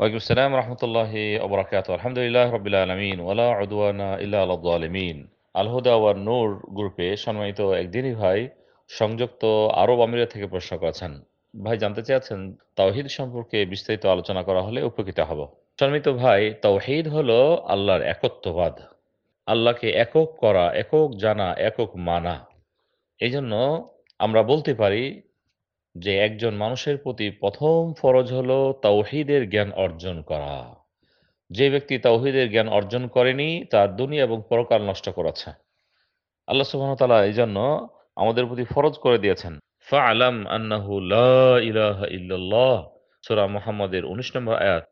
ওয়ালাইকুম আসসালাম রহমতুল্লাহি ওবরাকাত আলহামদুলিল্লাহ রবিল আলমিন ওয়ালা উদওয়ানা ইল্লা আলমিন আলহুদা ওয়ার নূর গ্রুপে সম্মানিত একদিনই ভাই, সংযুক্ত আরব আমিরাত থেকে প্রশ্ন করেছেন। ভাই, জানতে চেয়েছেন, তাওহিদ সম্পর্কে বিস্তারিত আলোচনা করা হলে উপকৃত হব। সম্মানিত ভাই, তাওহিদ হলো আল্লাহর একত্ববাদ। আল্লাহকে একক করা, একক জানা, একক মানা। এই জন্য আমরা বলতে পারি যে একজন মানুষের প্রতি প্রথম ফরজ হলো তাওহিদের জ্ঞান অর্জন করা। যে ব্যক্তি তাওহিদের জ্ঞান অর্জন করেনি, তার দুনিয়া এবং পরকাল নষ্ট করেছে। আল্লাহ সুবহানাহু এই জন্য আমাদের প্রতি ফরজ করে দিয়েছেন ফা ফাআলাম আন্নাহু লা ইলাহা ইল্লাল্লাহ। সূরা মুহাম্মাদের 19 নম্বর আয়াত,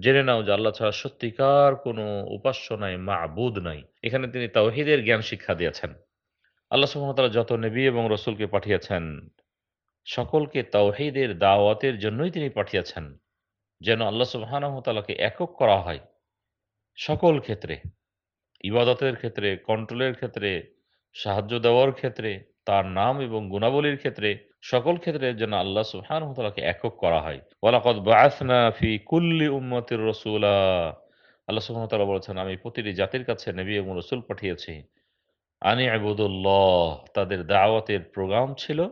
জেনে নাও যে আল্লাহ ছাড়া সত্যিকার কোনো উপাস্য নাই, মাবুদ নাই। এখানে তিনি তাওহিদের জ্ঞান শিক্ষা দিয়েছেন। আল্লাহ সুবহানাহু যত নবী এবং রসুলকে পাঠিয়েছেন সকলকে তাওহীদের দাওয়াতের জন্যই তিনি পাঠিয়েছেন, যেন আল্লাহ সুবহানাহু তাআলাকে একক করা হয় সকল ক্ষেত্রে। ইবাদতের ক্ষেত্রে কন্ট্রোলের ক্ষেত্রে, সাহায্য দেওয়ার ক্ষেত্রে, তার নাম এবং গুণাবলীর ক্ষেত্রে সকল ক্ষেত্রে যেন আল্লাহ সুবহানাহু তাআলাকে একক করা হয়। ওয়ালাকাদ বাআসনা ফি কুল্লি উম্মতির রাসূলা। আল্লাহ তাআলা বলেছেন, আমি প্রতিটি জাতির কাছে নবী এবং রাসূল পাঠিয়েছি। আনি আবুদুল্লাহ তাদের দাওয়াতের প্রোগ্রাম ছিল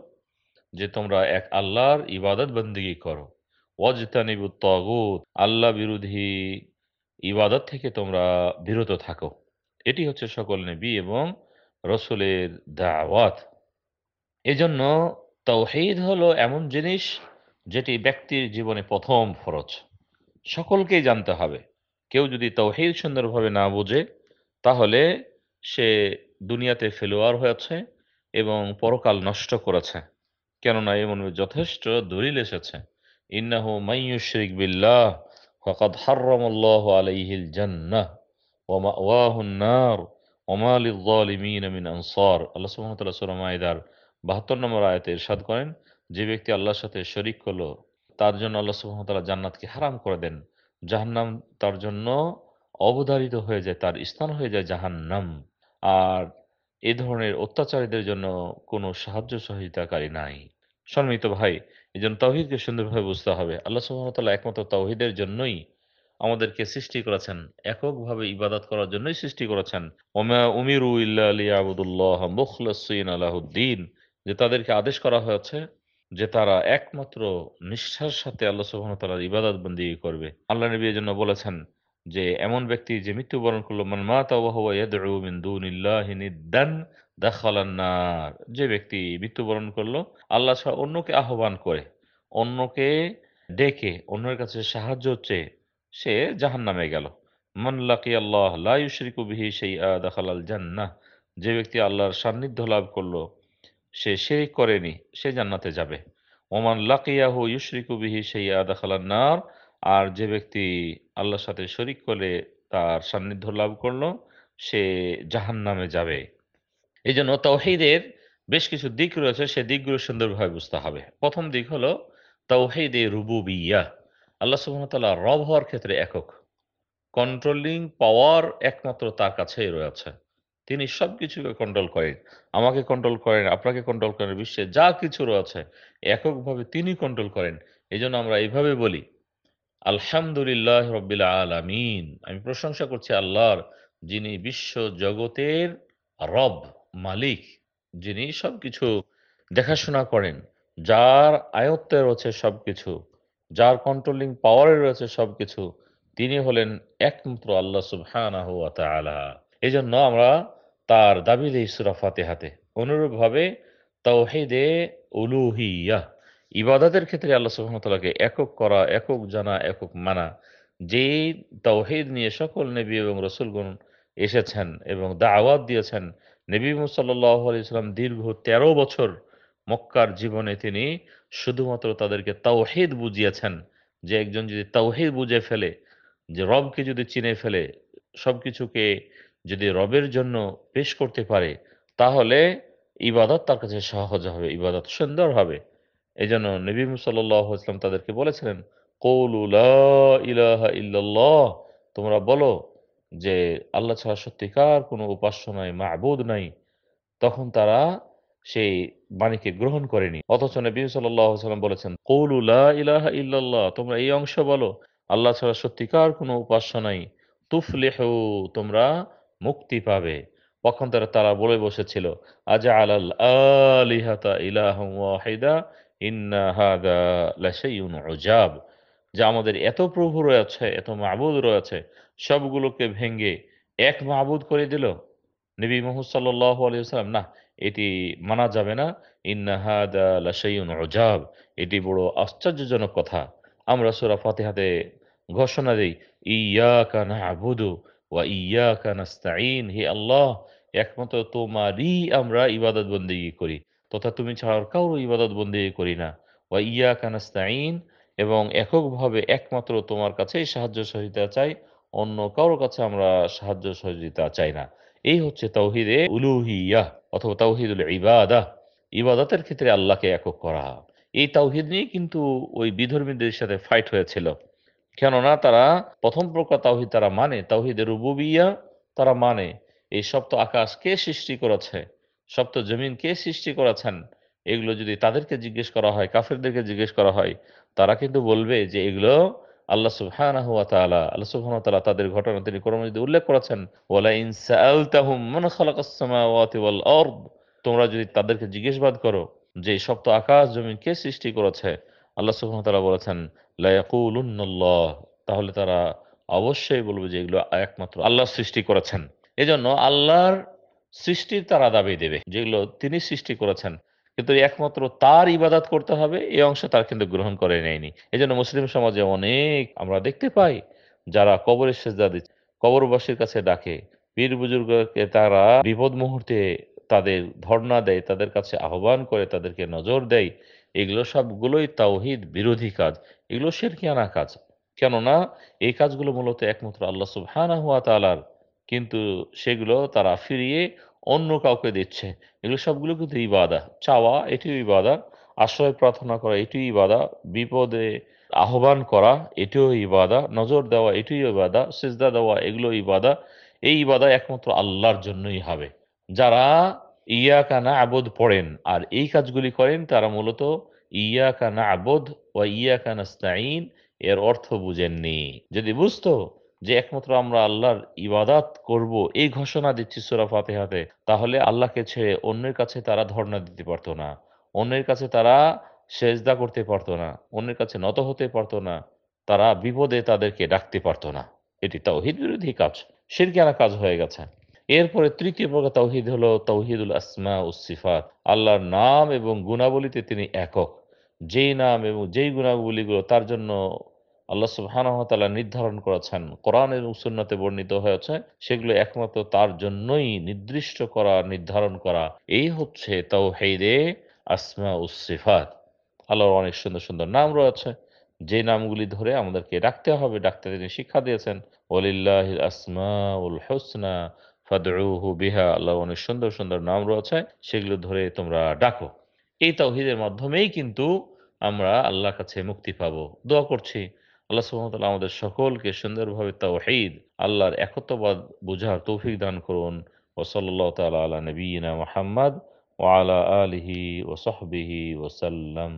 যে তোমরা এক আল্লাহর ইবাদত বন্দিগি করো। ওয়াজতানিবু তাগুত আল্লাহ বিরোধী ইবাদত থেকে তোমরা বিরত থাকো। এটি হচ্ছে সকল নবী এবং রসুলের দাওয়াত। এজন্য তৌহিদ হলো এমন জিনিস যেটি ব্যক্তির জীবনে প্রথম ফরজ। সকলকেই জানতে হবে। কেউ যদি তৌহিদ সুন্দরভাবে না বোঝে, তাহলে সে দুনিয়াতে ফেলোয়ার হয়েছে এবং পরকাল নষ্ট করেছে। কেননা এমন যথেষ্ট দলিল এসেছে। ইন্নাহু মাইয়ুশরিক বিল্লাহ ফাকাদ হাররামাল্লাহু আলাইহিল জান্নাহ ওয়া মাওয়াহুন নার ওয়া মা লিয-যালিমিন মিন আনসার। আল্লাহ সুবহানাহু ওয়া তাআলা সূরা মাইদার 72 নম্বর আয়াতে ইরশাদ করেন, যে ব্যক্তি আল্লাহর সাথে শরীক করল, তার জন্য আল্লাহ সুবহানাহু ওয়া তাআলা জান্নাতকে হারাম করে দেন। জাহান্নাম তার জন্য অবধারিত হয়ে যায়, তার স্থান হয়ে যায় জাহান্নাম। আর এ ধরনের অত্যাচারীদের জন্য কোনো সাহায্য সহযোগিতাকারী নাই। সম্মিত ভাই এই জন্য তৌহিদকে সুন্দরভাবে বুঝতে হবে। আল্লাহ সুহামতাল্লাহ একমাত্র তৌহিদের জন্যই আমাদেরকে সৃষ্টি করেছেন। এককভাবে ইবাদত করার জন্যই সৃষ্টি করেছেন। ওমা উমিরু ইল্লাহ মুখলসিন আলাহুদ্দিন। যে তাদেরকে আদেশ করা হয়েছে যে তারা একমাত্র নিষ্ঠার সাথে আল্লাহ সুহামতাল্লাহ ইবাদত বন্দি করবে। আল্লাহ নবী জন্য বলেছেন যে এমন ব্যক্তি যে মৃত্যুবরণ করল, মান মাতা যে ব্যক্তি মৃত্যুবরণ করল, আল্লাহ ছাড়া অন্যকে আহ্বান করে, অন্যকে ডেকে, অন্যের কাছে সাহায্য চেয়ে সে জাহান নামে গেল। মান লাকি আল্লাহ লাইশরিকু বিহি সেই দাখালাল জান্নাহ। যে ব্যক্তি আল্লাহর সান্নিধ্য লাভ করল, সে শিরিক করেনি, সে জান্নাতে যাবে। ওমান লাকিয়াহু ইউশরিকু সেই দাখালান নার। আর যে ব্যক্তি আল্লাহর সাথে শরিক করে তার সান্নিধ্য লাভ করল, সে জাহান নামে যাবে। এই জন্য তৌহিদের বেশ কিছু দিক রয়েছে, সে দিকগুলো সুন্দরভাবে বুঝতে হবে। প্রথম দিক হলো তৌহিদে রুবুবিয়া। আল্লাহ সুহামতাল্লাহ রব হওয়ার ক্ষেত্রে একক। কন্ট্রোলিং পাওয়ার একমাত্র তার কাছেই রয়েছে। তিনি সব কিছুকে কন্ট্রোল করেন। আমাকে কন্ট্রোল করেন, আপনাকে কন্ট্রোল করেন, বিশ্বে যা কিছু রয়েছে, এককভাবে তিনি কন্ট্রোল করেন। এই আমরা এইভাবে বলি আলহামদুলিল্লাহ রব্বিল আলামিন। আমি প্রশংসা করছি আল্লাহর, যিনি বিশ্ব জগতের রব, মালিক, যিনি সবকিছু দেখাশোনা করেন, যার আয়ত্তে রয়েছে সবকিছু, যার কন্ট্রোলিং পাওয়ারে রয়েছে সবকিছু, তিনি হলেন একমাত্র আল্লাহ সুবহানাহু ওয়া তাআলা। এজন্য আমরা তার দাবি দেই সূরা ফাতিহাতে। অনুরূপভাবে তাওহীদে উলুহিয়া। ইবাদতের ক্ষেত্রে আল্লাহ সুহামতাল্লাহকে একক করা, একক জানা, একক মানা, যেই তাওহিদ নিয়ে সকল নবী এবং রসুলগুন এসেছেন এবং দাওয়াত দিয়েছেন, নবী সাল্লাহ আলিয়াল্লাম দীর্ঘ ১৩ বছর মক্কার জীবনে তিনি শুধুমাত্র তাদেরকে তাওহিদ বুঝিয়েছেন, যে একজন যদি তাওহিদ বুঝে ফেলে, যে রবকে যদি চিনে ফেলে সব কিছুকে যদি রবের জন্য পেশ করতে পারে, তাহলে ইবাদত তার কাছে সহজ হবে, ইবাদত সুন্দর হবে। এই জন্য নবী সাল্লাম তাদেরকে বলেছিলেন ইলাহা ইল্লাল্লাহ। তোমরা বলো যে, আল্লাহ ছাড়া সত্যিকার কোনো উপাস্য নাই মাহবুদ নাই। তখন তারা সেই বাণীকে গ্রহণ করেনি। অথচ নবী সাল্লাম বলেছেন কৌলুলা ইলাহা ইল্লাল্লাহ। তোমরা এই অংশ বলো, আল্লাহ ছাড়া সত্যিকার কোনো উপাস্য নাই। তুফলিহু, তোমরা মুক্তি পাবে। পক্ষান্তরে তারা তারা বলে বসেছিল আজা আলাল আলিহাতা ইলাহম ওয়াহিদা ইন্না হাদা লাশাইউন উজাব যে আমাদের এত প্রভু রয়েছে, এত মাহবুদ রয়েছে, সবগুলোকে ভেঙ্গে এক মাহবুদ করে দিল। নবী মোহাম্মদ সাল্লাহ আলিয়াল্লাম না, এটি মানা যাবে না। ইন্না হাদা লাশাইউন উজাব এটি বড় আশ্চর্যজনক কথা। আমরা সূরা ফাতিহাতে ঘোষণা দেই ইয়াকা না'বুদু ওয়া ইয়াকা নাস্তাঈন হে আল্লাহ, একমাত্র তোমারই আমরা ইবাদত বন্দেগী করি। তথা তুমি ছাড়া কারও ইবাদত বন্দেগী করি না। ওয়া ইয়াকা নাস্তাঈন, এবং এককভাবে একমাত্র তোমার কাছেই সাহায্য সহযোগিতা চাই, অন্য কারোর কাছে আমরা সাহায্য সহযোগিতা চাই না। এই হচ্ছে তাওহিদে উলুহিয়াহ অথবা তাওহিদুল ইবাদাহ। ইবাদতের ক্ষেত্রে আল্লাহকে একক করা। এই তাওহিদ নিয়ে কিন্তু ওই বিধর্মীদের সাথে ফাইট হয়েছিল। কেননা তারা প্রথম প্রকার তাওহিদ তারা মানে তাওহিদের রুবুবিয়া তারা মানে। এই সপ্ত আকাশ কে সৃষ্টি করেছে। সপ্ত জমিন কে সৃষ্টি করেছেন? এগুলো যদি তাদেরকে জিজ্ঞেস করা হয়, কাফেরদেরকে জিজ্ঞেস করা হয়, তারা কিন্তু বলবে যে এগুলো আল্লাহ তাআলা আল্লাহ তাআলা তাদের ঘটনা তিনি কোরআনে যদি উল্লেখ করেছেন তোমরা যদি তাদেরকে জিজ্ঞেসবাদ করো যে সপ্ত আকাশ জমিন কে সৃষ্টি করেছে? আল্লাহ সুবহানাহু ওয়া তাআলা বলেছেন তাহলে তারা অবশ্যই বলবে যে এগুলো একমাত্র আল্লাহ সৃষ্টি করেছেন। এজন্য আল্লাহর সৃষ্টির তারা দাবি দেবে, যেগুলো তিনি সৃষ্টি করেছেন। কিন্তু একমাত্র তার ইবাদত করতে হবে এই অংশ তার কিন্তু গ্রহণ করে নেয়নি। এজন্য মুসলিম সমাজে অনেক আমরা দেখতে পাই, যারা কবরের সেজদা দিচ্ছে, কবরবাসীর কাছে ডাকে। পীর বুজুর্গকে তারা বিপদ মুহূর্তে তাদের ধর্ণা দেয়, তাদের কাছে আহ্বান করে, তাদেরকে নজর দেয়। এগুলো সবগুলোই তাওহিদ বিরোধী কাজ, এগুলো শেরকিয়ানা কাজ। কেননা, এই কাজগুলো মূলত একমাত্র আল্লাহ সুবহানাহু ওয়া তাআলার কিন্তু সেগুলো তারা ফিরিয়ে অন্য কাউকে দিচ্ছে। এগুলো সবগুলো কিন্তু ইবাদা। চাওয়া, এটিও ইবাদা। আশ্রয় প্রার্থনা করা, এটিও ইবাদা। বিপদে আহ্বান করা, এটিও ইবাদা। নজর দেওয়া, এটিও ইবাদা। সিজদা দেওয়া এগুলো ইবাদা। এই ইবাদা একমাত্র আল্লাহর জন্যই হবে। যারা ইয়াকা না আবদ পড়েন আর এই কাজগুলি করেন, তারা মূলত ইয়াকা না আবদ ওয়া ইয়াকা নাস্তাইন এর অর্থ বুঝেননি। যদি বুঝতো যে একমাত্র আমরা আল্লাহর ইবাদাত করব, এই ঘোষণা দিচ্ছি সূরা ফাতিহাতে, তাহলে আল্লাহকে ছেড়ে অন্যের কাছে তারা ধর্ণা দিতে পারতো না। অন্যের কাছে তারা সেজদা করতে পারতো না, অন্যের কাছে নত হতে পারতো না, তারা বিপদে তাদেরকে ডাকতে পারতো না। এটি তাওহিদ বিরোধী কাজ, শিরকিয়ানা কাজ হয়ে গেছে। এরপরে তৃতীয় প্রকার তাওহিদ হলো তাওহিদুল আসমা ও সিফাত, আল্লাহর নাম এবং গুণাবলীতে তিনি একক। যেই নাম এবং যেই গুণাবলীগুলো তার জন্য আল্লাহ সুবহানাহু ওয়া তাআলা নির্ধারণ করেছেন, কোরআন এবং সুন্নাতে বর্ণিত হয়েছে, সেগুলো একমাত্র তার জন্যই নির্দিষ্ট করা, নির্ধারণ করা। এই হচ্ছে তাওহীদে আসমা ও সিফাত। আল্লাহর অনেক সুন্দর সুন্দর নাম রয়েছে। যে নামগুলি ধরে আমাদেরকে ডাকতে হবে, ডাকতে তিনি শিক্ষা দিয়েছেন, ওয়ালিল্লাহিল আসমাউল হুসনা ফাদউহু বিহা। আল্লাহ অনেক সুন্দর সুন্দর নাম রয়েছে, সেগুলো ধরে তোমরা ডাকো। এই তাওহীদের মাধ্যমেই কিন্তু আমরা আল্লাহর কাছে মুক্তি পাবো। দোয়া করছি। আল্লাহ সুহামতাল্লাহ আমাদের সকলকে সুন্দরভাবে তাওহীদ আল্লাহর একত্ববাদ বোঝার তৌফিক দান করুন। ও সাল্লাল্লাহু তাআলা আলা নবীনা মোহাম্মদ ওয়ালা আলা আলহি ও সাহবিহি ওয়া সাল্লাম।